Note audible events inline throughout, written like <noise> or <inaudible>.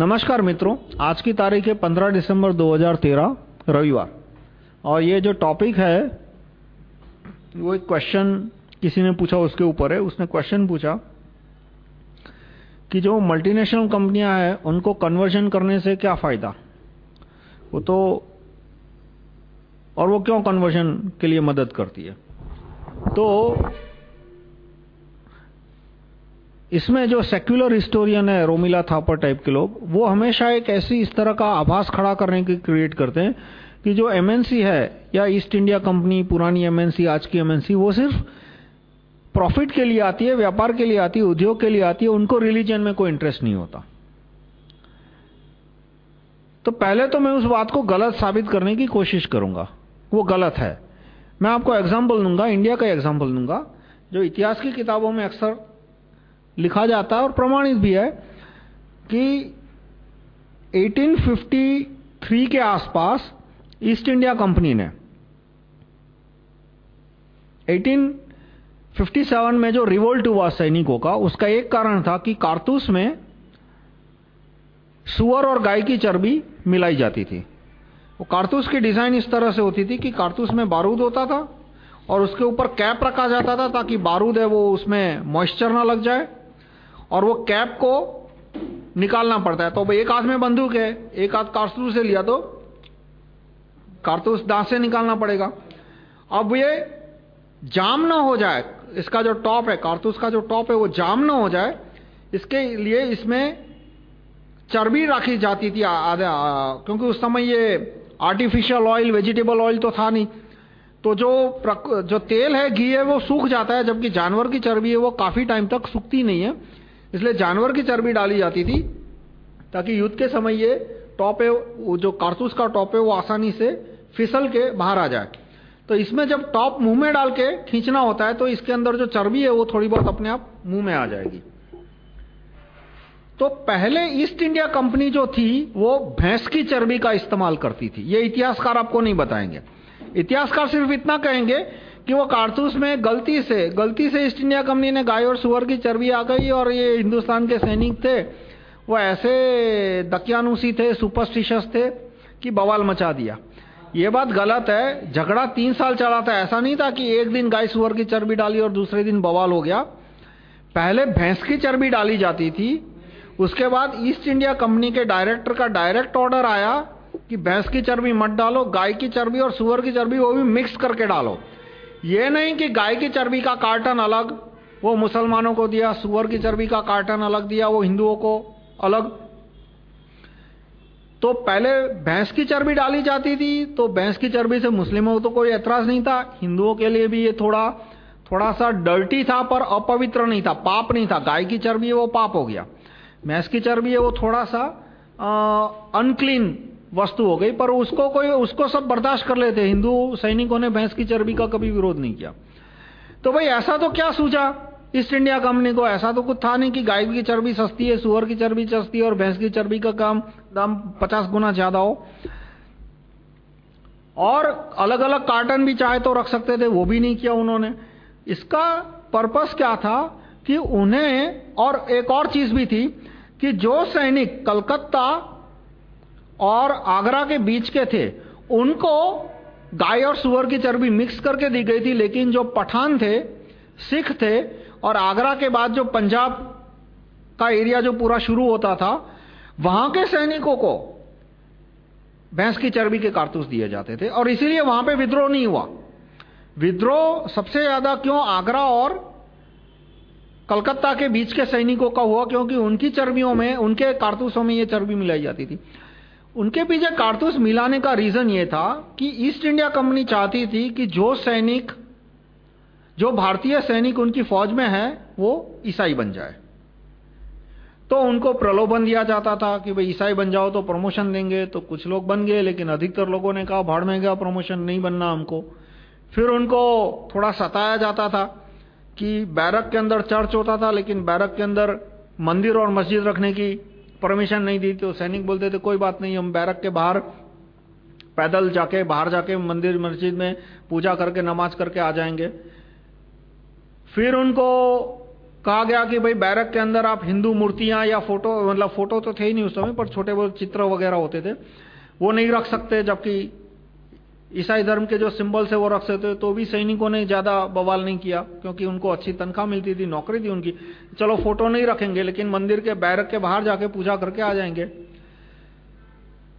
नमस्कार मित्रों, आज की तारीख है 15 दिसंबर 2013 रविवार। और ये जो टॉपिक है, वो एक क्वेश्चन किसी ने पूछा उसके ऊपर है। उसने क्वेश्चन पूछा कि जो मल्टीनेशनल कंपनियाँ हैं, उनको कन्वर्जन करने से क्या फ़ायदा? वो तो और वो क्यों कन्वर्जन के लिए मदद करती है? तो इसमें जो सेक्युलर हिस्टोरियन है रोमिला थापर टाइप के लोग, वो हमेशा एक ऐसी इस तरह का आभास खड़ा करने की क्रिएट करते हैं कि जो एमएनसी है या ईस्ट इंडिया कंपनी पुरानी एमएनसी आज की एमएनसी वो सिर्फ़ प्रॉफिट के लिए आती है, व्यापार के लिए आती है, उद्योग के लिए आती है, उनको रिलीजन में कोई इंटरेस्ट नहीं होता। तो पहले तो मैं उस बात को गलत साबित करने की कोशिश करूँगा। वो गलत है। मैं आपको एग्ज़ाम्पल दूँगा इंडिया का एग्ज़ाम्पल दूँगा, जो इतिहास की किताबों में अक्सर लिखा जाता है और प्रमाणित भी है कि 1853 के आसपास ईस्ट इंडिया कंपनी ने 1857 में जो रिवोल्ट हुआ सैनिकों का, उसका एक कारण था कि कारतूस में सुअर और गाय की चर्बी मिलाई जाती थी। वो कारतूस की डिज़ाइन इस तरह से होती थी कि कारतूस में बारूद होता था और उसके ऊपर कैप रखा जाता था ताकि बारूद है वो उसमें मॉइस्चर ना लग जाए। और वो कैप को निकालना पड़ता है। तो एक हाथ में बंदूक है, एक हाथ कारतूस से लिया तो कारतूस दांत से निकालना पड़ेगा। अब ये जाम ना हो जाए, इसका जो टॉप है, कारतूस का जो टॉप है, वो जाम ना हो जाए, इसके लिए इसमें चर्बी रखी जाती थी आधा क्योंकि उस समय ये आर्टिफिशियल ऑयल वेजिटेबल ऑयल तो था नहीं। तो जो जो तेल है, घी है, वो सूख जाता है, जबकि जानवर की चर्बी है, वो काफ़ी टाइम तक सूखती नहीं है। इसलिए जानवर की चर्बी डाली जाती थी ताकि युद्ध के समय ये टॉप है जो कारतूस का टॉप है, वो आसानी से फिसल के बाहर आ जाए। तो इसमें जब टॉप मुँह में डाल के खींचना होता है तो इसके अंदर जो चर्बी है, वो थोड़ी बहुत अपने आप मुँह में आ जाएगी। तो पहले ईस्ट इंडिया कंपनी जो थी, वो भैंस की चर्बी का इस्तेमाल करती थी। ये इतिहासकार आपको नहीं बताएँगे। इतिहासकार सिर्फ़ इतना कहेंगे कि वो कारतूस में गलती से गलती से ईस्ट इंडिया कंपनी ने गाय और सुअर की चर्बी आ गई और ये हिंदुस्तान के सैनिक थे। वो ऐसे दकियानुसी थे, सुपरस्टिशियस थे कि बवाल मचा दिया। ये बात गलत है। झगड़ा तीन साल चला था। ऐसा नहीं था कि एक दिन गाय सुअर की चर्बी डाली और दूसरे दिन बवाल हो गया। पहले भैंस की चर्बी डाली जाती थी। उसके बाद ईस्ट इंडिया कंपनी के डायरेक्टर का डायरेक्ट ऑर्डर आया कि भैंस की चर्बी मत डालो, गाय की चर्बी और सुअर की चर्बी वो भी मिक्स करके डालो। ये नहीं कि गाय की चर्बी का कार्टन अलग, वो मुसलमानों को दिया, सुअर की चर्बी का कार्टन अलग दिया, वो हिंदुओं को अलग। तो पहले भैंस की चर्बी डाली जाती थी तो भैंस की चर्बी से मुस्लिमों को तो कोई एतराज़ नहीं था, हिंदुओं के लिए भी ये थोड़ा थोड़ा सा डर्टी था, पर अपवित्र नहीं था, पाप नहीं था। गाय की चर्बी है, वो पाप हो गया। भैंस की चर्बी है, वो थोड़ा सा अनक्लीन वस्तु हो गई, पर उसको कोई, उसको सब बर्दाश्त कर लेते। हिंदू सैनिकों ने भैंस की चर्बी का कभी विरोध नहीं किया। तो भाई, ऐसा तो क्या सूझा? ईस्ट इंडिया कंपनी को ऐसा तो कुछ था नहीं कि गाय की चर्बी सस्ती है, सुअर की चर्बी सस्ती है और भैंस की चर्बी का काम, दाम पचास गुना ज़्यादा हो। और अलग अलग कार्टन भी चाहे तो रख सकते थे, वो भी नहीं किया उन्होंने। इसका पर्पस क्या था कि उन्हें, और एक और चीज़ भी थी कि जो सैनिक कलकत्ता और आगरा के बीच के थे, उनको गाय और सुअर की चर्बी मिक्स करके दी गई थी, लेकिन जो पठान थे, सिख थे, और आगरा के बाद जो पंजाब का एरिया जो पूरा शुरू होता था, वहाँ के सैनिकों को भैंस की चर्बी के कारतूस दिए जाते थे, और इसीलिए वहाँ पे विद्रोह नहीं हुआ। विद्रोह सबसे ज़्यादा क्यों आगरा और कलकत्ता के बीच के सैनिकों का हुआ, क्योंकि उनकी चर्बियों में, उनके कारतूसों में ये चर्बी मिलाई जाती थी। उनके पीछे कारतूस मिलाने का रीजन ये था कि ईस्ट इंडिया कंपनी चाहती थी कि जो सैनिक, जो भारतीय सैनिक उनकी फौज में है, वो ईसाई बन जाए। तो उनको प्रलोभन दिया जाता था कि भाई ईसाई बन जाओ तो प्रमोशन देंगे तो कुछ लोग बन गए, लेकिन अधिकतर लोगों ने कहा, भाड़ में गया प्रमोशन नहीं बनना हमको। फिर उनको थोड़ा सताया जाता था कि बैरक के अंदर चर्च होता था, लेकिन बैरक के अंदर मंदिर और मस्जिद रखने की परमिशन नहीं दी तो सैनिक बोलते थे, कोई बात नहीं, हम बैरक के बाहर पैदल जाके, बाहर जाके मंदिर, मस्जिद में पूजा करके, नमाज़ करके आ जाएँगे. फिर उनको कहा गया कि भाई, बैरक के अंदर आप हिंदू मूर्तियाँ या फ़ोटो मतलब फ़ोटो तो थे ही नहीं उस समय, पर छोटे बहुत चित्र वगैरह होते थे, वो नहीं रख सकते, जबकि ईसाई धर्म के जो सिंबल्स है वो रख सकते तो भी सैनिकों ने ज़्यादा बवाल नहीं किया, क्योंकि उनको अच्छी तनख्वाह मिलती थी, नौकरी थी उनकी। चलो, फ़ोटो नहीं रखेंगे, लेकिन मंदिर के बैरक के बाहर जाके पूजा करके आ जाएँगे।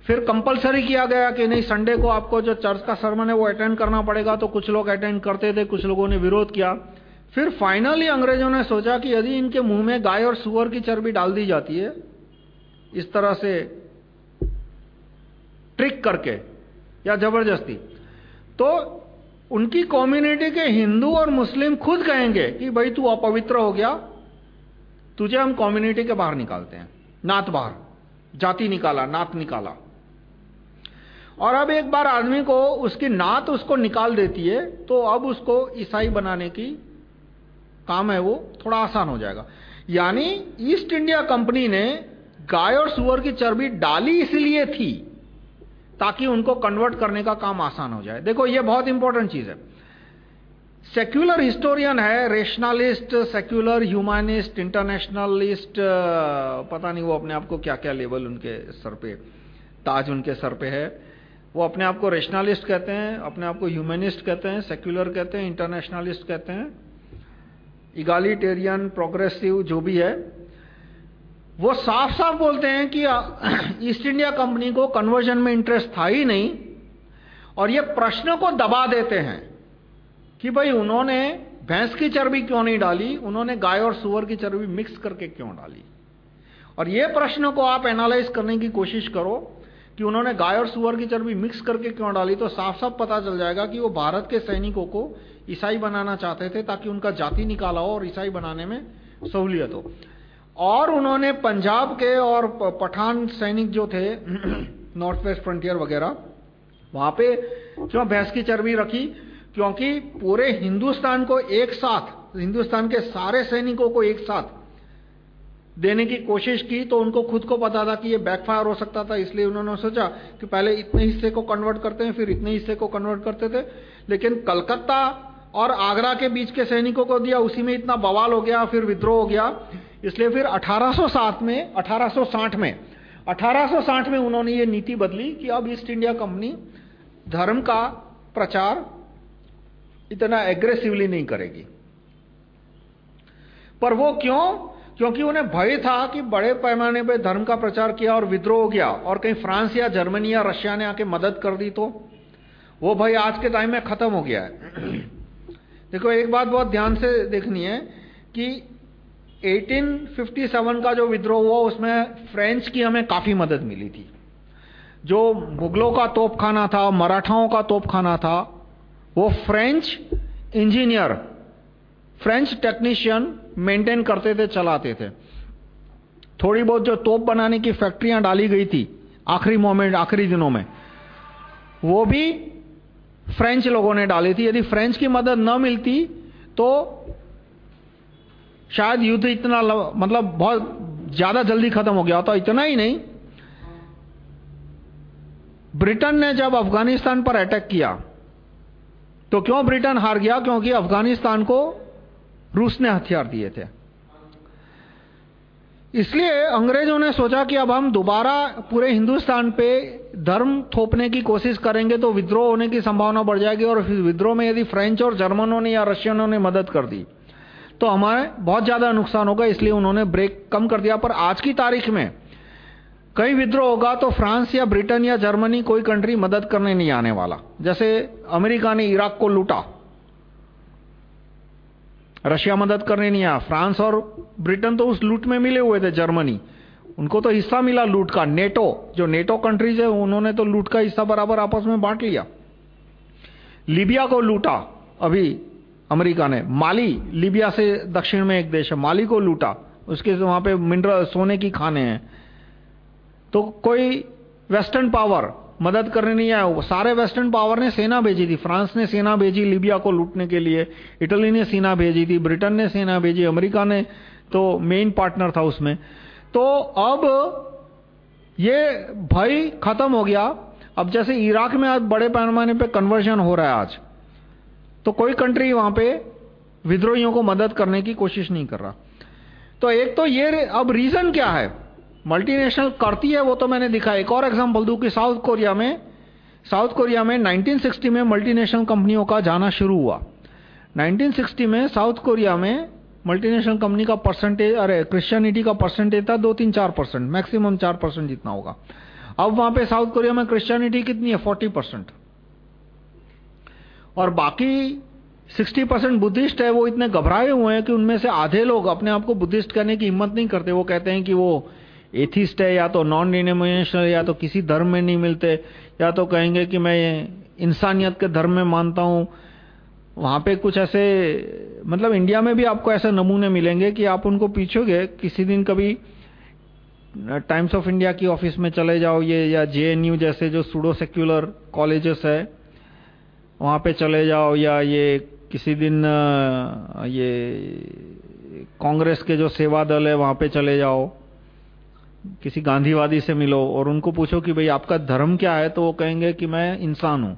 फिर कंपलसरी किया गया कि नहीं संडे को आपको जो चर्च का सरमन है वो अटेंड करना पड़ेगा तो कुछ लोग अटेंड करते थे, कुछ लोगों ने विरोध किया। फिर फाइनली अंग्रेज़ों ने सोचा कि यदि इनके मुँह में गाय और सुअर की चर्बी डाल दी जाती है, इस तरह से ट्रिक करके या ज़बरदस्ती। तो उनकी कम्युनिटी के हिंदू और मुस्लिम खुद कहेंगे कि भाई तू अपवित्र हो गया, तुझे हम कम्युनिटी के बाहर निकालते हैं। नात बाहर, जाति निकाला, नात निकाला। और अब एक बार आदमी को उसकी नात उसको निकाल देती है तो अब उसको ईसाई बनाने की काम है वो, थोड़ा आसान हो जाएगा। यानी ईस्ट इंडिया कंपनी ने गाय और सुअर की चर्बी डाली इसलिए थी ताकि उनको कन्वर्ट करने का काम आसान हो जाए। देखो, ये बहुत इंपॉर्टेंट चीज़ है। सेक्युलर हिस्टोरियन है रेशनलिस्ट सेक्युलर ह्यूमनिस्ट इंटरनेशनलिस्ट पता नहीं वो अपने आप को क्या क्या लेवल उनके सर पे, ताज उनके सर पे है। वो अपने आप को रेशनलिस्ट कहते हैं, अपने आप को ह्यूमनिस्ट कहते हैं सेक्युलर कहते हैं इंटरनेशनलिस्ट कहते हैं। इगालिटेरियन प्रोग्रेसिव जो भी है वो साफ़ साफ़ बोलते हैं कि <clears throat> ईस्ट इंडिया कंपनी को कन्वर्जन में इंटरेस्ट था ही नहीं, और ये प्रश्न को दबा देते हैं कि भाई उन्होंने भैंस की चर्बी क्यों नहीं डाली, उन्होंने गाय और सुअर की चर्बी मिक्स करके क्यों डाली? और ये प्रश्न को आप एनालाइज करने की कोशिश करो कि उन्होंने गाय और सुअर की चर्बी मिक्स करके क्यों डाली तो साफ़ साफ़ पता चल जाएगा कि वो भारत के सैनिकों को ईसाई बनाना चाहते थे ताकि उनका जाति निकाला हो और ईसाई बनाने में सहूलियत हो। और उन्होंने पंजाब के और पठान सैनिक जो थे नॉर्थ वेस्ट फ्रंटियर वगैरह, वहाँ पे क्यों भैंस की चर्बी रखी? क्योंकि पूरे हिंदुस्तान को एक साथ, हिंदुस्तान के सारे सैनिकों को एक साथ देने की कोशिश की तो उनको खुद को पता था कि ये बैकफायर हो सकता था, इसलिए उन्होंने सोचा कि पहले इतने हिस्से को कन्वर्ट करते हैं, फिर इतने हिस्से को कन्वर्ट करते थे। लेकिन कलकत्ता और आगरा के बीच के सैनिकों को दिया, उसी में इतना बवाल हो गया, फिर विद्रोह हो गया। इसलिए फिर 1807 में 1860 में 1860 में उन्होंने ये नीति बदली कि अब ईस्ट इंडिया कंपनी धर्म का प्रचार इतना एग्रेसिवली नहीं करेगी। पर वो क्यों? क्योंकि उन्हें भय था कि बड़े पैमाने पे धर्म का प्रचार किया और विद्रोह हो गया और कहीं फ्रांस या जर्मनी या रशिया ने आके मदद कर दी तो। वो भय आज के टाइम में खत्म हो गया है। देखो, एक बात बहुत ध्यान से देखनी है कि 1857 का जो विद्रोह हुआ, उसमें फ्रेंच की हमें काफ़ी मदद मिली थी। जो मुगलों का तोपखाना था, मराठाओं का तोपखाना था, वो French engineer French technician maintain करते थे, चलाते थे। थोड़ी बहुत जो तोप बनाने की फैक्ट्रियाँ डाली गई थी, आखिरी मोमेंट आखिरी दिनों में, वो भी फ्रेंच लोगों ने डाली थी। यदि फ्रेंच की मदद न मिलती तो शायद युद्ध इतना मतलब बहुत ज़्यादा जल्दी खत्म हो गया होता। इतना ही नहीं। ब्रिटेन ने जब अफ़गानिस्तान पर अटैक किया तो क्यों ब्रिटेन हार गया? क्योंकि अफ़गानिस्तान को रूस ने हथियार दिए थे। इसलिए अंग्रेज़ों ने सोचा कि अब हम दोबारा पूरे हिंदुस्तान पे धर्म थोपने की कोशिश करेंगे तो विद्रोह होने की संभावना बढ़ जाएगी और विद्रोह में यदि फ्रेंच और जर्मनों ने या रशियनों ने मदद कर दी तो हमारे बहुत ज़्यादा नुकसान होगा, इसलिए उन्होंने ब्रेक कम कर दिया। पर आज की तारीख में कहीं विद्रोह होगा तो फ्रांस या ब्रिटेन या जर्मनी कोई कंट्री मदद करने नहीं आने वाला। जैसे अमेरिका ने इराक को लूटा रशिया मदद करने नहीं आया। फ्रांस और ब्रिटेन तो उस लूट में मिले हुए थे, जर्मनी। उनको तो हिस्सा मिला लूट का। नेटो, जो नेटो कंट्रीज़ है, उन्होंने तो लूट का हिस्सा बराबर आपस में बांट लिया। लीबिया को लूटा, अभी अमेरिका ने। माली, लीबिया से दक्षिण में एक देश है, माली को लूटा। उसके वहाँ पे मिनरल, सोने की खाने हैं। तो कोई वेस्टर्न पावर मदद करने नहीं आया। सारे वेस्टर्न पावर ने सेना भेजी थी। फ्रांस ने सेना भेजी लीबिया को लूटने के लिए। इटली ने सेना भेजी थी। ब्रिटेन ने सेना भेजी। अमेरिका ने तो मेन पार्टनर था उसमें। तो अब ये भय खत्म हो गया। अब जैसे इराक में आज बड़े पैमाने पे कन्वर्जन हो रहा है आज तो कोई कंट्री वहाँ पे विद्रोहियों को मदद करने की कोशिश नहीं कर रहा। तो एक तो ये अब रीजन क्या है? मल्टीनेशनल करती है, वो तो मैंने दिखा एक और एग्जांपल दूँ कि साउथ कोरिया में साउथ कोरिया में 1960 में मल्टीनेशनल कंपनियों का जाना शुरू हुआ। 1960 में साउथ कोरिया में मल्टीनेशनल कंपनी का परसेंटेज अरे क्रिश्चियनिटी का परसेंटेज था दो तीन चार परसेंट मैक्सिमम चार परसेंट जितना होगा। अब वहाँ पे साउथ कोरिया में क्रिश्चियनिटी कितनी है? फोर्टी परसेंट और बाकी 60 परसेंट बुद्धिस्ट है, वो इतने घबराए हुए हैं कि उनमें से आधे लोग अपने आप को बुद्धिस्ट करने की हिम्मत नहीं करते। वो कहते हैं कि वो एथिस्ट है, या तो नॉन डिनोमिनेशनल या तो किसी धर्म में नहीं मिलते, या तो कहेंगे कि मैं इंसानियत के धर्म में मानता हूँ। वहाँ पे कुछ ऐसे मतलब इंडिया में भी आपको ऐसे नमूने मिलेंगे कि आप उनको पूछोगे। किसी दिन कभी टाइम्स ऑफ़ इंडिया की ऑफ़िस में चले जाओ ये, या जेएनयू जैसे जो सूडो सेक्युलर कॉलेजेस है, वहाँ पे चले जाओ, या ये किसी दिन ये कांग्रेस के जो सेवा दल है, वहाँ पे चले जाओ। किसी गांधीवादी से मिलो और उनको पूछो कि भाई आपका धर्म क्या है तो वो कहेंगे कि मैं इंसान हूँ।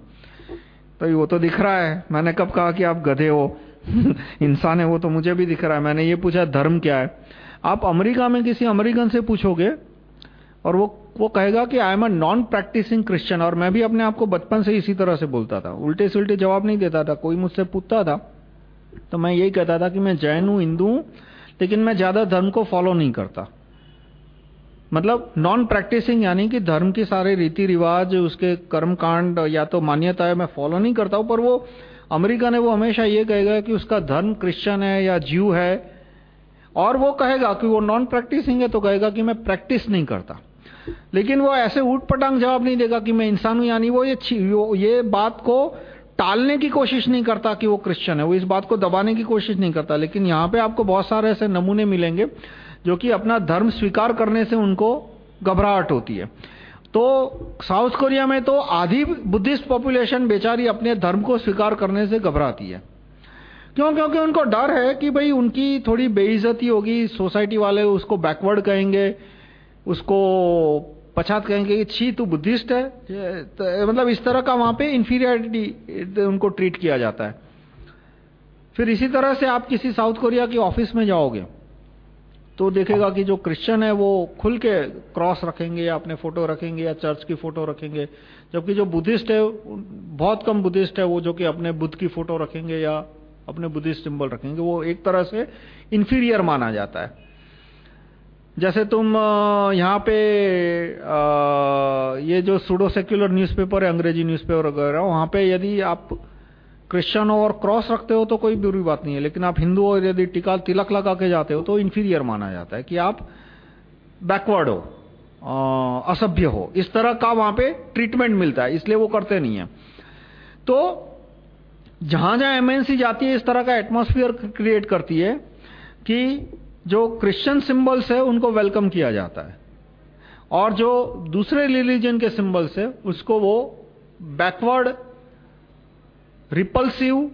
तो वो तो दिख रहा है। मैंने कब कहा कि आप गधे हो? <laughs> इंसान है वो तो मुझे भी दिख रहा है। मैंने ये पूछा, धर्म क्या है? आप अमेरिका में किसी अमेरिकन से पूछोगे और वो वो कहेगा कि I am a non practising Christian और मैं भी अपने आप को बचपन से इसी तरह से बोलता था। उल्टे सुलटे जवाब नहीं देता था। कोई मुझसे पूछता था तो मैं यही कहता था कि मैं जैन हूँ, हिंदू हूँ, लेकिन मैं ज़्यादा धर्म को फॉलो नहीं करता। मतलब नॉन प्रैक्टिसिंग यानी कि धर्म के सारे रीति रिवाज उसके कर्म कांड या तो मान्यताएँ मैं फॉलो नहीं करता हूँ, पर वो अमेरिका ने वो हमेशा ये कहेगा कि उसका धर्म क्रिश्चियन है या ज्यू है, और वो कहेगा कि वो नॉन प्रैक्टिसिंग है तो कहेगा कि मैं प्रैक्टिस नहीं करता। लेकिन वो ऐसे ऊट पटांग जवाब नहीं देगा कि मैं इंसान हूँ, यानी वो ये ये बात को टालने की कोशिश नहीं करता कि वो क्रिश्चियन है, वो इस बात को दबाने की कोशिश नहीं करता। लेकिन यहाँ पे आपको बहुत सारे ऐसे नमूने मिलेंगे। जो कि अपना धर्म स्वीकार करने से उनको घबराहट होती है। तो साउथ कोरिया में तो आधी बुद्धिस्ट पॉपुलेशन बेचारी अपने धर्म को स्वीकार करने से घबराती है। क्यों? क्योंकि उनको डर है कि भाई उनकी थोड़ी बेइज्जती होगी, सोसाइटी वाले उसको बैकवर्ड कहेंगे, उसको पछात कहेंगे कि छी, तू बुद्धिस्ट है तो मतलब इस तरह का वहाँ पे इंफीरियरिटी उनको ट्रीट किया जाता है। फिर इसी तरह से आप किसी साउथ कोरिया की ऑफ़िस में जाओगे। तो देखेगा कि जो क्रिश्चियन है, वो खुल के क्रॉस रखेंगे या अपने फ़ोटो रखेंगे या चर्च की फ़ोटो रखेंगे। जबकि जो बुद्धिस्ट है, बहुत कम बुद्धिस्ट है वो जो कि अपने बुद्ध की फ़ोटो रखेंगे या अपने बुद्धिस्ट सिंबल रखेंगे, वो एक तरह से इन्फीरियर माना जाता है। जैसे तुम यहाँ पे ये जो सुडो सेक्युलर न्यूज़पेपर है, अंग्रेज़ी न्यूज़पेपर वगैरह, वहाँ पे यदि आप क्रिश्चियन हो और क्रॉस रखते हो तो कोई बुरी बात नहीं है, लेकिन आप हिंदू हो यदि टिका, तिलक लगा के जाते हो तो इन्फीरियर माना जाता है कि आप बैकवर्ड हो असभ्य हो। इस तरह का वहाँ पे ट्रीटमेंट मिलता है, इसलिए वो करते नहीं है। तो जहाँ जहाँ एमएनसी जाती है, इस तरह का एटमोस्फियर क्रिएट करती है कि जो क्रिश्चियन सिंबल्स है, उनको वेलकम किया जाता है। और जो दूसरे रिलीजन के सिंबल्स है, उसको वो बैकवर्ड रिपल्सिव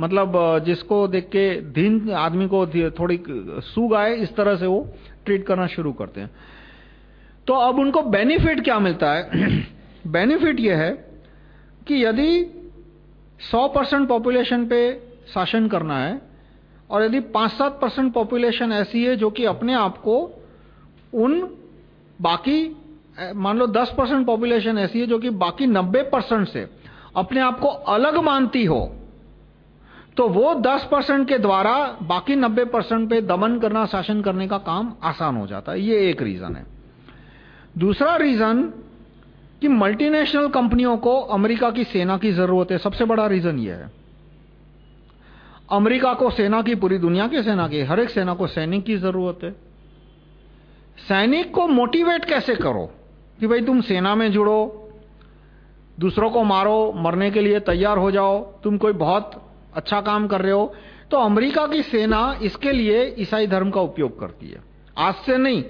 मतलब जिसको देख के धीन आदमी को थोड़ी सूग आए, इस तरह से वो ट्रीट करना शुरू करते हैं। तो अब उनको बेनिफिट क्या मिलता है? <clears throat> बेनिफिट यह है कि यदि 100 परसेंट पॉपुलेशन पे शासन करना है और यदि 5-7 परसेंट पॉपुलेशन ऐसी है जो कि अपने आप को उन बाकी मान लो 10 परसेंट पॉपुलेशन ऐसी है जो कि बाकी 90 परसेंट से अपने आप को अलग मानती हो तो वो 10 परसेंट के द्वारा बाकी 90 परसेंट पे दमन करना, शासन करने का काम आसान हो जाता है। ये एक रीजन है। दूसरा रीजन कि मल्टीनेशनल कंपनियों को अमेरिका की सेना की ज़रूरत है। सबसे बड़ा रीजन ये है। अमेरिका को सेना की, पूरी दुनिया की सेना की, हर एक सेना को सैनिक की ज़रूरत है। सैनिक को मोटिवेट कैसे करो कि भाई तुम सेना में जुड़ो दूसरों को मारो, मरने के लिए तैयार हो जाओ, तुम कोई बहुत अच्छा काम कर रहे हो। तो अमेरिका की सेना इसके लिए ईसाई धर्म का उपयोग करती है। आज से नहीं,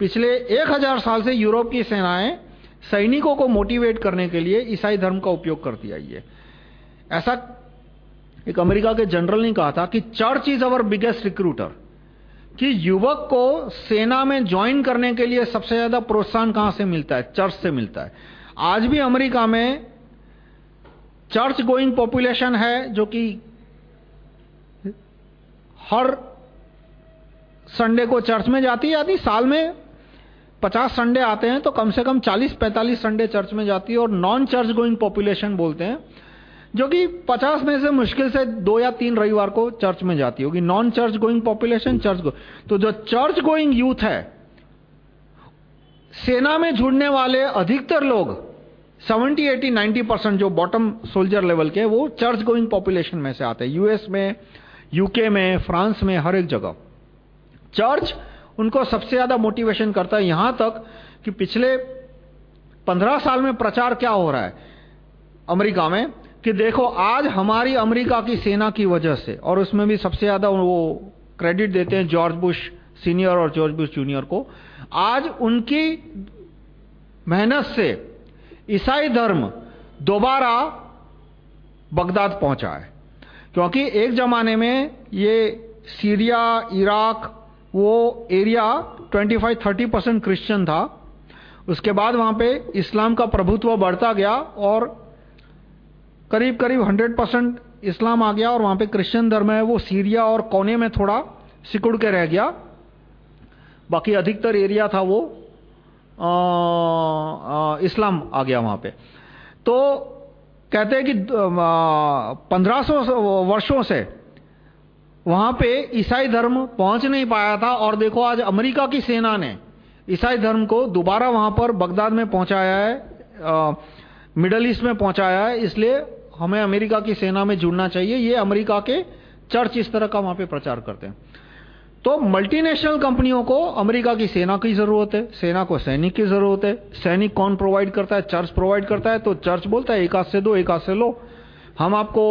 पिछले एक हज़ार साल से यूरोप की सेनाएँ सैनिकों को मोटिवेट करने के लिए ईसाई धर्म का उपयोग करती आई है। ऐसा एक अमेरिका के जनरल ने कहा था कि church is our biggest recruiter, कि युवक को सेना में ज्वाइन करने के लिए सबसे ज़्यादा प्रोत्साहन कहाँ से मिलता है? चर्च से मिलता है। आज भी अमेरिका में चर्च गोइंग पॉपुलेशन है जो कि हर संडे को चर्च में जाती है आदि साल में 50 संडे आते हैं तो कम से कम 40-45 संडे चर्च में जाती है और नॉन चर्च गोइंग पॉपुलेशन बोलते हैं, जो कि 50 में से मुश्किल से दो या तीन रविवार को चर्च में जाती होगी। Non church going population, church go तो जो चर्च गोइंग यूथ है सेना में जुड़ने वाले अधिकतर लोग 70, 80, 90 परसेंट जो बॉटम सोल्जर लेवल के वो चर्च गोइंग पॉपुलेशन में से आते हैं। यूएस में यूके में फ्रांस में हर एक जगह। चर्च उनको सबसे ज़्यादा मोटिवेशन करता है यहाँ तक कि पिछले 15 साल में प्रचार क्या हो रहा है? अमेरिका में कि देखो आज हमारी अमेरिका की सेना की वजह से और उसमें भी सबसे ज़्यादा वो क्रेडिट देते हैं जॉर्ज बुश सीनियर और जॉर्ज बुश जूनियर को आज उनकी मेहनत से ईसाई धर्म दोबारा बगदाद पहुँचा है। क्योंकि एक जमाने में ये सीरिया, इराक, वो एरिया 25-30 परसेंट क्रिश्चियन था। उसके बाद वहाँ पे इस्लाम का प्रभुत्व बढ़ता गया और करीब करीब 100 परसेंट इस्लाम आ गया और वहाँ पे क्रिश्चियन धर्म है, वो सीरिया और कोने में थोड़ा सिकुड़ के रह गया। बाकी अधिकतर एरिया था वो इस्लाम आ गया वहाँ पे। तो कहते हैं कि पंद्रह सौ वर्षों से वहाँ पे ईसाई धर्म पहुँच नहीं पाया था और देखो आज अमेरिका की सेना ने ईसाई धर्म को दोबारा वहाँ पर बगदाद में पहुँचाया है मिडल ईस्ट में पहुँचाया है, इसलिए हमें अमेरिका की सेना में जुड़ना चाहिए। ये अमेरिका के चर्च इस तरह का वहाँ पे प्रचार करते हैं। तो मल्टीनेशनल कंपनियों को अमेरिका की सेना की ज़रूरत है, सेना को सैनिक की ज़रूरत है। सैनिक कौन प्रोवाइड करता है? चर्च प्रोवाइड करता है तो चर्च बोलता है, एक हाथ से दो, एक हाथ से लो। हम आपको,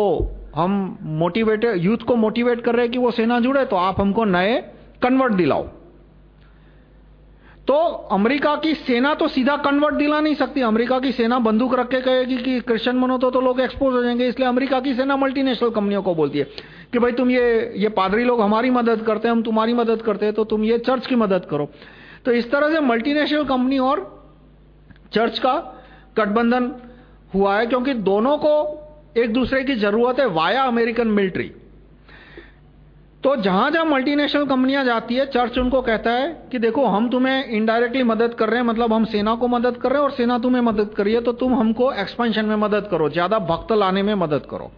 हम मोटिवेटेड यूथ को मोटिवेट कर रहे हैं कि वो सेना जुड़े तो आप हमको नए कन्वर्ट दिलाओ। तो अमेरिका की सेना तो सीधा कन्वर्ट दिला नहीं सकती। अमेरिका की सेना बंदूक रख के कहेगी कि क्रिश्चियन बनो तो, तो लोग एक्सपोज हो जाएँगे। इसलिए अमेरिका की सेना मल्टीनेशनल कंपनियों को बोलती है कि भाई तुम ये ये पादरी लोग हमारी मदद करते हैं हम तुम्हारी मदद करते हैं तो तुम ये चर्च की मदद करो। तो इस तरह से मल्टीनेशनल कंपनी और चर्च का गठबंधन हुआ है क्योंकि दोनों को एक दूसरे की ज़रूरत है वाया अमेरिकन मिलिट्री तो जहाँ जहाँ मल्टीनेशनल कंपनियाँ जाती है चर्च उनको कहता है कि देखो हम तुम्हें इनडायरेक्टली मदद कर रहे हैं मतलब हम सेना को मदद कर रहे हैं और सेना तुम्हें मदद कर रही है तो तुम हमको एक्सपेंशन में मदद करो ज़्यादा भक्त लाने में मदद करो।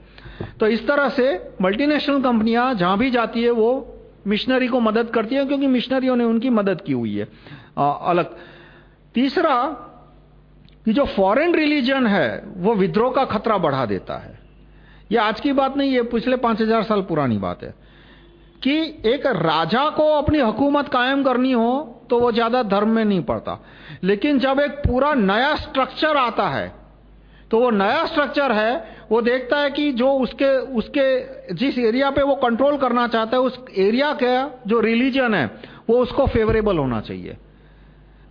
तो इस तरह से मल्टीनेशनल कंपनियाँ जहाँ भी जाती है वो मिशनरी को मदद करती है क्योंकि मिशनरियों ने उनकी मदद की हुई है आ, अलग। तीसरा कि जो फॉरेन रिलीजन है वो विद्रोह का खतरा बढ़ा देता है। ये आज की बात नहीं है पिछले पाँच हज़ार साल पुरानी बात है। कि एक राजा को अपनी हुकूमत कायम करनी हो तो वो ज़्यादा धर्म में नहीं पड़ता। लेकिन जब एक पूरा नया स्ट्रक्चर आता है तो वो नया स्ट्रक्चर है, वो देखता है कि जो उसके उसके, जिस एरिया पे वो कंट्रोल करना चाहता है, उस एरिया का जो रिलीजन है, वो उसको फेवरेबल होना चाहिए।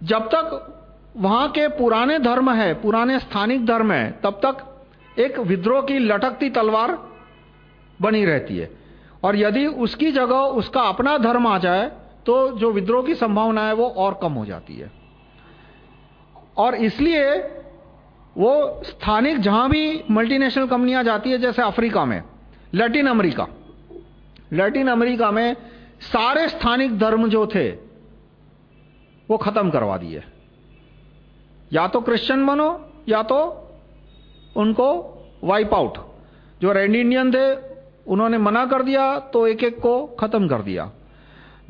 जब तक वहाँ के पुराने धर्म है, पुराने स्थानिक धर्म है, तब तक एक विद्रोह की लटकती तलवार बनी रहती है। और यदि उसकी जगह उसका अपना धर्म आ जाए तो जो विद्रोह की संभावना है वो और कम हो जाती है। और इसलिए वो स्थानिक, जहाँ भी मल्टीनेशनल कंपनियाँ जाती है, जैसे अफ्रीका में, लैटिन अमेरिका लैटिन अमेरिका में सारे स्थानिक धर्म जो थे, वो खत्म करवा दिए। या तो क्रिश्चियन बनो, या तो उनको वाइप आउट जो रेड इंडियन थे उन्होंने मना कर दिया तो एक एक को खत्म कर दिया।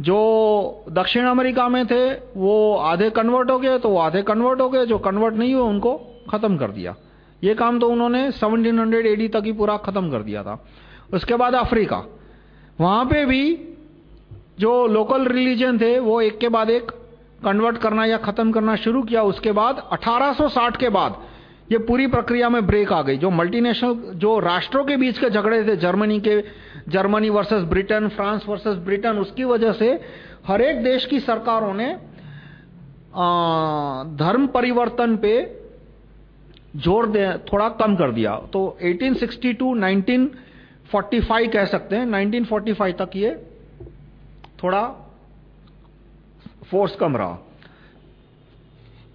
जो दक्षिण अमेरिका में थे, वो आधे कन्वर्ट हो गए तो आधे कन्वर्ट हो गए, जो कन्वर्ट नहीं हुए, उनको खत्म कर दिया। ये काम तो उन्होंने 1700 एडी तक ही पूरा खत्म कर दिया था। उसके बाद अफ्रीका। वहाँ पे भी जो लोकल रिलीजन थे, वो एक के बाद एक कन्वर्ट करना या खत्म करना शुरू किया। उसके बाद 1860 के बाद ये पूरी प्रक्रिया में ब्रेक आ गई। जो मल्टीनेशनल जो राष्ट्रों के बीच के झगड़े थे जर्मनी के Germany versus Britain France versus Britain उसकी वजह से हर एक देश की सरकारों ने आ, धर्म परिवर्तन पे ज़ोर दे थोड़ा कम कर दिया। तो 1862 1945 कह सकते हैं। 1945 तक ये थोड़ा फोर्स कम रहा।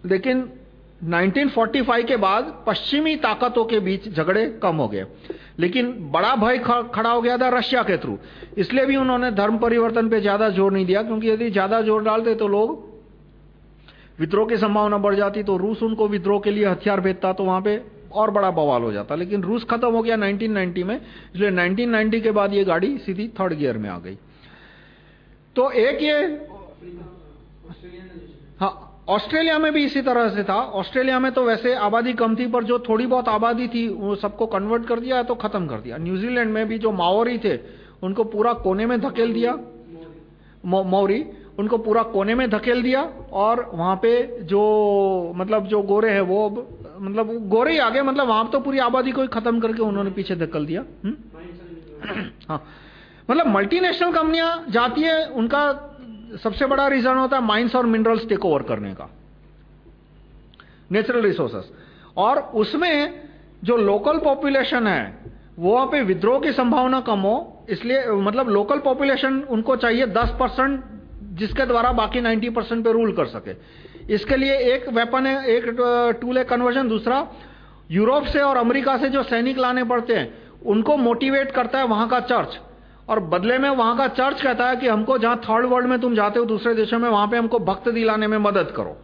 लेकिन 1945 के बाद पश्चिमी ताकतों के बीच झगड़े कम हो गए। लेकिन बड़ा भय खड़ा हो गया था रशिया के थ्रू। इसलिए भी उन्होंने धर्म परिवर्तन पे ज़्यादा ज़ोर नहीं दिया क्योंकि यदि ज़्यादा ज़ोर डालते तो लोग विद्रोह की संभावना बढ़ जाती तो रूस उनको विद्रोह के लिए हथियार भेजता तो वहाँ पे और बड़ा बवाल हो जाता। लेकिन रूस खत्म हो गया 1990 में इसलिए 1990 के बाद ये गाड़ी सीधी थर्ड गियर में आ गई। तो एक ये हाँ। ऑस्ट्रेलिया में भी इसी तरह से था। ऑस्ट्रेलिया में तो वैसे आबादी कम थी, पर जो थोड़ी बहुत आबादी थी, वो सबको कन्वर्ट कर दिया तो खत्म कर दिया। न्यूजीलैंड में भी जो माओरी थे, उनको पूरा कोने में धकेल दिया। मौरी, उनको पूरा कोने में धकेल दिया और वहाँ पे जो मतलब जो गोरे हैं वो मतलब गोरे ही आ गए मतलब वहाँ तो पूरी आबादी को ही खत्म करके उन्होंने पीछे धकेल दिया। हुँ? <clears throat> हाँ। मतलब मल्टीनेशनल कंपनियाँ जाती है, उनका सबसे बड़ा रीजन होता है माइंस और मिनरल्स टेक ओवर करने का। नेचुरल रिसोर्सेस और उसमें जो लोकल पॉपुलेशन है, वो वहाँ पे विद्रोह की संभावना कम हो, इसलिए मतलब लोकल पॉपुलेशन उनको चाहिए 10 परसेंट, जिसके द्वारा बाकी 90 परसेंट पे रूल कर सके। इसके लिए एक वेपन है, एक टूल है कन्वर्जन दूसरा यूरोप से और अमेरिका से जो सैनिक लाने पड़ते हैं, उनको मोटिवेट करता है वहाँ का चर्च और बदले में वहाँ का चर्च कहता है कि हमको जहाँ थर्ड वर्ल्ड में तुम जाते हो, दूसरे देशों में, वहाँ पे हमको भक्त दिलाने में मदद करो।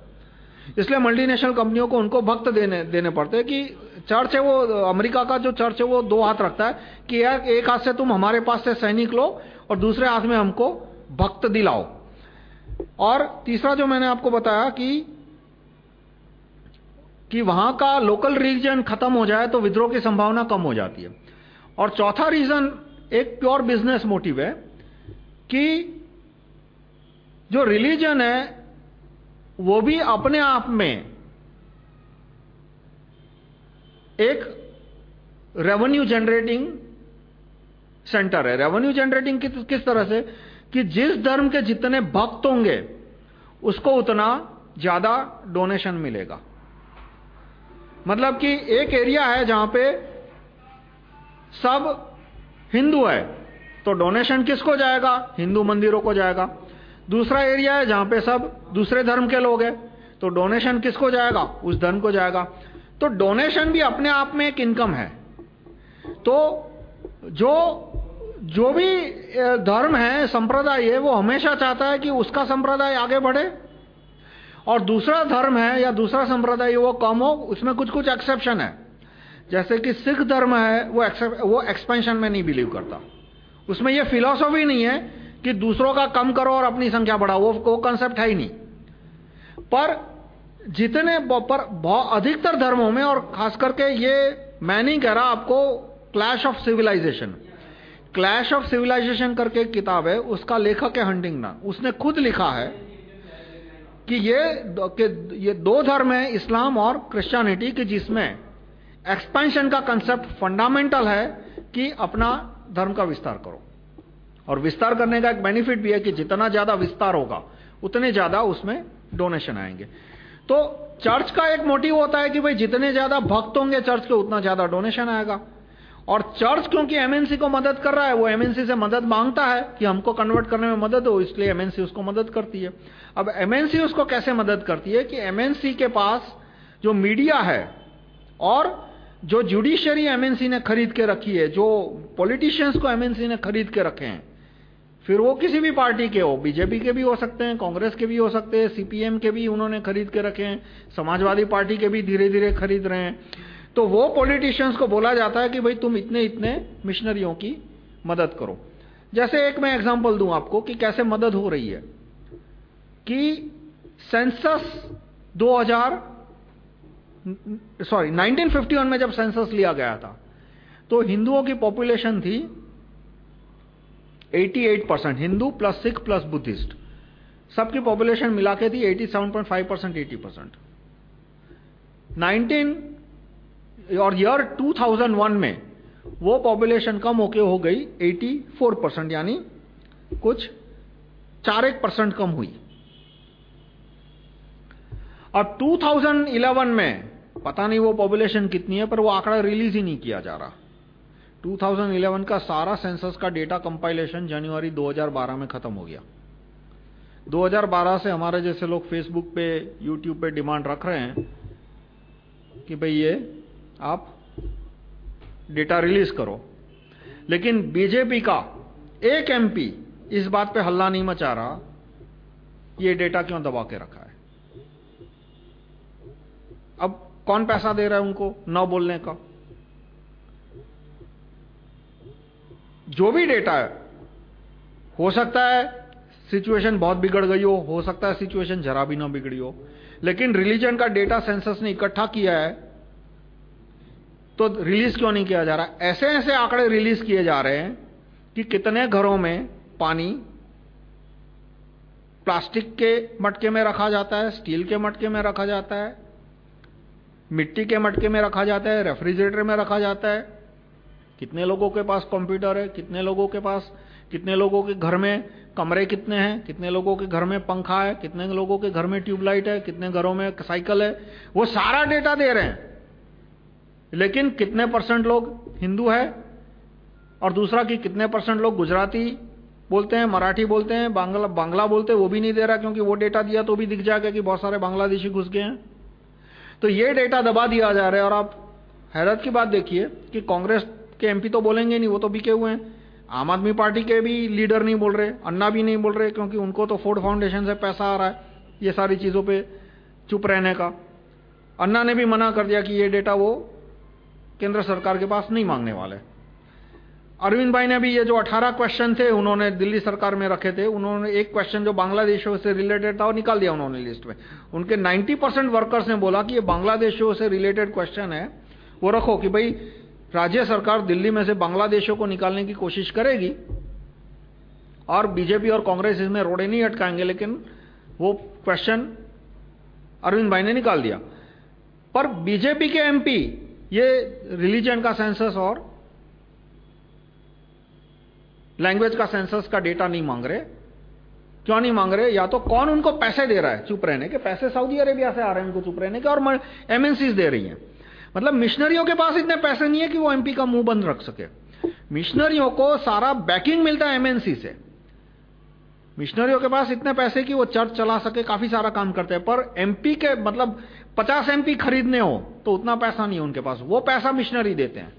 इसलिए मल्टीनेशनल कंपनियों को उनको भक्त देने देने पड़ते हैं कि चर्च है वो, अमेरिका का जो चर्च है वो दो हाथ रखता है कि यार एक हाथ से तुम हमारे पास से सैनिक लो और दूसरे हाथ में हमको भक्त दिलाओ। और तीसरा जो मैंने आपको बताया कि कि वहाँ का लोकल रीजन खत्म हो जाए तो विद्रोह की संभावना कम हो जाती है। और चौथा रीजन एक प्योर बिज़नेस मोटिव है कि जो रिलीजन है वो भी अपने आप में एक रेवेन्यू जनरेटिंग सेंटर है। रेवेन्यू जनरेटिंग किस, किस तरह से? कि जिस धर्म के जितने भक्त होंगे उसको उतना ज़्यादा डोनेशन मिलेगा। मतलब कि एक एरिया है जहाँ पे सब हिंदू है तो डोनेशन किसको जाएगा? हिंदू मंदिरों को जाएगा। दूसरा एरिया है जहाँ पे सब दूसरे धर्म के लोग हैं तो डोनेशन किसको जाएगा? उस धर्म को जाएगा। तो डोनेशन भी अपने आप में एक इनकम है। तो जो जो भी धर्म है, संप्रदाय है, वो हमेशा चाहता है कि उसका संप्रदाय आगे बढ़े। और दूसरा धर्म है या दूसरा संप्रदाय, वो कम हो, उसमें कुछ कुछ एक्सेप्शन है। जैसे कि सिख धर्म है, वो वो एक्सपेंशन में नहीं बिलीव करता। उसमें ये फिलॉसफी नहीं है कि दूसरों का कम करो और अपनी संख्या बढ़ाओ, वो कंसेप्ट है ही नहीं। पर जितने पर बहुत अधिकतर धर्मों में और खास करके ये, मैं नहीं कह रहा आपको clash of civilisation clash of civilisation करके एक किताब है, उसका लेखक है हंटिंगटन उसने खुद लिखा है कि ये कि, ये दो धर्म है, इस्लाम और क्रिश्चियनिटी कि जिसमें एक्सपेंशन का कंसेप्ट फंडामेंटल है कि अपना धर्म का विस्तार करो। और विस्तार करने का एक बेनिफिट भी है कि जितना ज़्यादा विस्तार होगा, उतने ज़्यादा उसमें डोनेशन आएँगे। तो चर्च का एक मोटिव होता है कि भाई जितने ज़्यादा भक्त होंगे चर्च के, उतना ज़्यादा डोनेशन आएगा। और चर्च क्योंकि एमएनसी को मदद कर रहा है, वो एमएनसी से मदद माँगता है कि हमको कन्वर्ट करने में मदद हो, इसलिए एमएनसी उसको मदद करती है। अब एमएनसी उसको कैसे मदद करती है कि एमएनसी के पास जो मीडिया है और जो जुडिशियरी एमएनसी ने खरीद के रखी है, जो पॉलिटिशियंस को एमएनसी ने खरीद के रखे हैं, फिर वो किसी भी पार्टी के हो बीजेपी के भी हो सकते हैं, कांग्रेस के भी हो सकते हैं सीपीएम के भी उन्होंने खरीद के रखे हैं, समाजवादी पार्टी के भी धीरे धीरे खरीद रहे हैं। तो वो पॉलिटिशियंस को बोला जाता है कि भाई तुम इतने इतने मिशनरियों की मदद करो। जैसे एक मैं एग्जांपल दूँ आपको कि कैसे मदद हो रही है। कि सेंसस 2000 सॉरी 1951 में जब सेंसस लिया गया था तो हिंदुओं की पॉपुलेशन थी 88 percent Hindu plus Sikh plus Buddhist. सबकी पॉपुलेशन मिला के थी 87.5 परसेंट 80 परसेंट 19 और ईयर 2001 में वो पॉपुलेशन कम होके हो गई 84 परसेंट यानी कुछ चार एक परसेंट कम हुई। अब 2011 में पता नहीं वो पॉपुलेशन कितनी है, पर वो आंकड़ा रिलीज़ ही नहीं किया जा रहा। 2011 का सारा सेंसस का डेटा कंपाइलेशन जनवरी 2012 में खत्म हो गया। 2012 से हमारे जैसे लोग फेसबुक पे यूट्यूब पे डिमांड रख रहे हैं कि भाई ये आप डेटा रिलीज़ करो। लेकिन बीजेपी का एक एमपी इस बात पे हल्ला नहीं मचा रहा ये डेटा क्यों दबा के रखा है। अब कौन पैसा दे रहा है उनको? न बोलने का। जो भी डेटा है, हो सकता है सिचुएशन बहुत बिगड़ गई हो हो सकता है सिचुएशन जरा भी ना बिगड़ी हो, लेकिन रिलीजन का डेटा सेंसस ने इकट्ठा किया है तो रिलीज़ क्यों नहीं किया जा रहा? ऐसे ऐसे आंकड़े रिलीज़ किए जा रहे हैं कि कितने घरों में पानी प्लास्टिक के मटके में रखा जाता है स्टील के मटके में रखा जाता है मिट्टी के मटके में रखा जाता है, रेफ्रिजरेटर में रखा जाता है। कितने लोगों के पास कंप्यूटर है, कितने लोगों के पास, कितने लोगों के घर में कमरे कितने हैं, कितने लोगों के घर में पंखा है, कितने लोगों के घर में ट्यूबलाइट है, कितने घरों में साइकिल है, वो सारा डेटा दे रहे हैं। लेकिन कितने परसेंट लोग हिंदू है और दूसरा कि कितने परसेंट लोग गुजराती बोलते हैं, मराठी बोलते हैं, बांग्ला बांग्ला बोलते हैं, वो भी नहीं दे रहा क्योंकि वो डेटा दिया तो भी दिख जाएगा कि बहुत सारे बांग्लादेशी घुस गए हैं। तो ये डेटा दबा दिया जा रहा है और आप हैरत की बात देखिए कि कांग्रेस के एमपी तो बोलेंगे नहीं, वो तो बिके हुए हैं। आम आदमी पार्टी के भी लीडर नहीं बोल रहे, अन्ना भी नहीं बोल रहे, क्योंकि उनको तो फोर्ड फाउंडेशन से पैसा आ रहा है, ये सारी चीज़ों पर चुप रहने का। अन्ना ने भी मना कर दिया कि ये डेटा वो केंद्र सरकार के पास नहीं मांगने वाले। अरविंद भाई ने भी ये जो 18 क्वेश्चन थे, उन्होंने दिल्ली सरकार में रखे थे, उन्होंने एक क्वेश्चन जो बांग्लादेशों से रिलेटेड था, वो निकाल दिया उन्होंने लिस्ट में। उनके 90 परसेंट वर्कर्स ने बोला कि ये बांग्लादेशों से रिलेटेड क्वेश्चन है, वो रखो कि भाई, राज्य सरकार दिल्ली में से बांग्लादेशों को निकालने की कोशिश करेगी, और बीजेपी और कांग्रेस इसमें रोड़े नहीं अटकाएँगे, लेकिन वो क्वेश्चन अरविंद भाई ने निकाल दिया। पर बीजेपी के एमपी ये रिलीजन का सेंसस और लैंग्वेज का सेंसस का डेटा नहीं मांग रहे। क्यों नहीं मांग रहे? या तो कौन उनको पैसे दे रहा है? चुप रहने के। पैसे सऊदी अरेबिया से आ रहे हैं, उनको चुप रहने के। और एमएनसीज दे रही हैं। मतलब मिशनरियों के पास इतने पैसे नहीं है कि वो एमपी का मुँह बंद रख सके। मिशनरियों को सारा बैकिंग मिलता है एमएनसी से। मिशनरियों के पास इतने पैसे कि वो चर्च चला सके, काफ़ी सारा काम करते हैं। पर एमपी के मतलब 50 एमपी खरीदने हो तो उतना पैसा नहीं है उनके पास। वो पैसा मिशनरी देते हैं।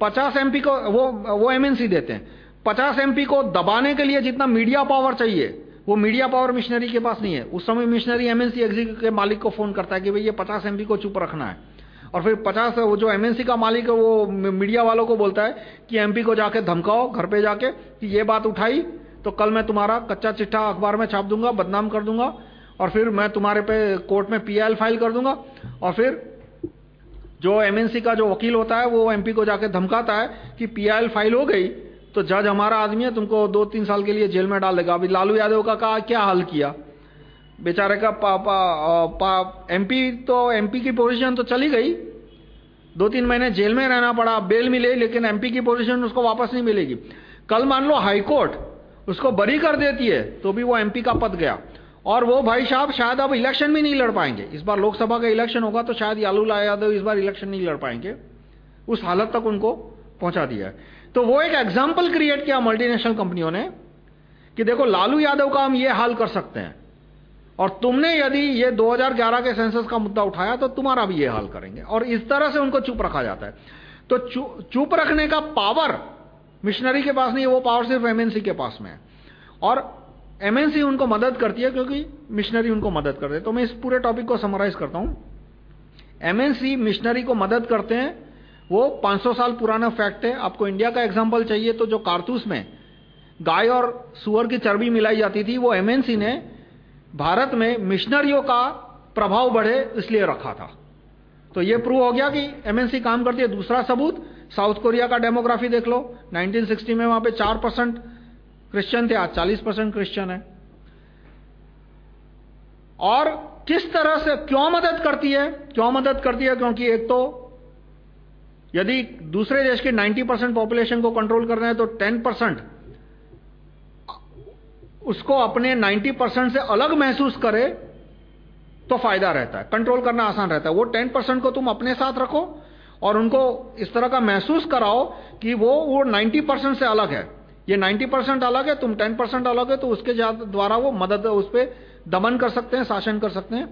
50 एमपी को, वो वो एमएनसी देते हैं। 50 एमपी को दबाने के लिए जितना मीडिया पावर चाहिए, वो मीडिया पावर मिशनरी के पास नहीं है। उस समय मिशनरी एमएनसी एग्जीक्यूटिव के मालिक को फ़ोन करता है कि भाई ये 50 एमपी को चुप रखना है। और फिर 50 वो जो एमएनसी का मालिक है, वो मीडिया वालों को बोलता है कि एमपी को जाके धमकाओ, घर पे जाके, कि ये बात उठाई तो कल मैं तुम्हारा कच्चा चिट्ठा अखबार में छाप दूँगा, बदनाम कर दूँगा, और फिर मैं तुम्हारे पे कोर्ट में पीएल फ़ाइल कर दूँगा। और फिर जो एमएनसी का जो वकील होता है, वो एमपी को जाके धमकाता है कि पीएल फ़ाइल हो गई तो जज हमारा आदमी है तुमको दो तीन साल के लिए जेल में डाल देगा। अभी लालू यादव का कहा क्या हल किया? बेचारे का पा, पा, पा, एमपी तो एमपी की पोजीशन तो चली गई। दो तीन महीने जेल में रहना पड़ा बेल मिले लेकिन एमपी की पोजीशन उसको वापस नहीं मिलेगी। कल मान लो हाईकोर्ट उसको बरी कर देती है तो भी वो एमपी का पद गया। और वो भाई साहब शायद अब इलेक्शन भी नहीं लड़ पाएँगे। इस बार लोकसभा का इलेक्शन होगा तो शायद लालू यादव इस बार इलेक्शन नहीं लड़ पाएँगे। उस हालत तक उनको पहुँचा दिया है। तो वो एक एग्ज़ाम्पल क्रिएट किया मल्टीनेशनल कंपनियों ने कि देखो लालू यादव का हम ये हाल कर सकते हैं। और तुमने यदि ये 2011 के सेंसस का मुद्दा उठाया तो तुम्हारा भी ये हाल करेंगे। और इस तरह से उनको चुप रखा जाता है। तो चु, चुप रखने का पावर मिशनरी के पास नहीं है वो पावर सिर्फ़ एमएनसी के पास में है। और एमएनसी उनको मदद करती है क्योंकि मिशनरी उनको मदद करते हैं। तो मैं इस पूरे टॉपिक को समराइज करता हूँ। एमएनसी मिशनरी को मदद करते हैं वो 500 साल पुराना फैक्ट है। आपको इंडिया का एग्जांपल चाहिए तो जो कारतूस में गाय और सुअर की चर्बी मिलाई जाती थी, वो एमएनसी ने भारत में मिशनरियों का प्रभाव बढ़े इसलिए रखा था। तो ये प्रूव हो गया कि एमएनसी काम करती है। दूसरा सबूत साउथ कोरिया का डेमोग्राफी देख लो। 1960 में वहाँ पे 4 परसेंट क्रिश्चियन थे, आज 40 परसेंट क्रिश्चियन है। और किस तरह से क्यों मदद करती है? क्यों मदद करती है? क्योंकि एक तो यदि दूसरे देश के 90 परसेंट पॉपुलेशन को कंट्रोल करना है तो 10 परसेंट उसको अपने 90 परसेंट से अलग महसूस करे तो फ़ायदा रहता है। कंट्रोल करना आसान रहता है। वो 10 परसेंट को तुम अपने साथ रखो और उनको इस तरह का महसूस कराओ कि वो वो 90 परसेंट से अलग है। ये 90 परसेंट अलग है, तुम 10 परसेंट अलग है तो उसके द्वारा वो मदद, उस पर दमन कर सकते हैं, शासन कर सकते हैं।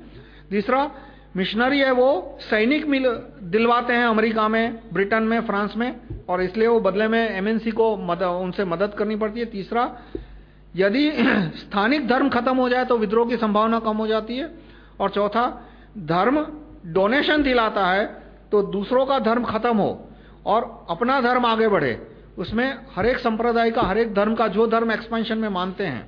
तीसरा मिशनरी है वो सैनिक मिल दिलवाते हैं अमेरिका में ब्रिटेन में फ्रांस में और इसलिए वो बदले में एमएनसी को मद, उनसे मदद करनी पड़ती है। तीसरा यदि <clears throat> स्थानिक धर्म खत्म हो जाए तो विद्रोह की संभावना कम हो जाती है। और चौथा धर्म डोनेशन दिलाता है तो दूसरों का धर्म खत्म हो और अपना धर्म आगे बढ़े। उसमें हर एक संप्रदाय का हर एक धर्म का जो धर्म एक्सपेंशन में मानते हैं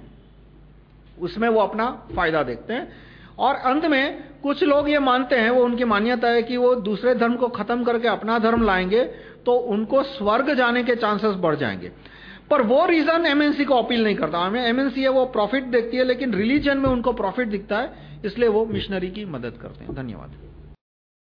उसमें वो अपना फ़ायदा देखते हैं। और अंत में कुछ लोग ये मानते हैं, वो उनकी मान्यता है कि वो दूसरे धर्म को खत्म करके अपना धर्म लाएँगे तो उनको स्वर्ग जाने के चांसेस बढ़ जाएँगे। पर वो रीजन एमएनसी को अपील नहीं करता। हमें एमएनसी है, वो प्रॉफिट देखती है, लेकिन रिलीजन में उनको प्रॉफिट दिखता है, इसलिए वो मिशनरी की मदद करते हैं। धन्यवाद।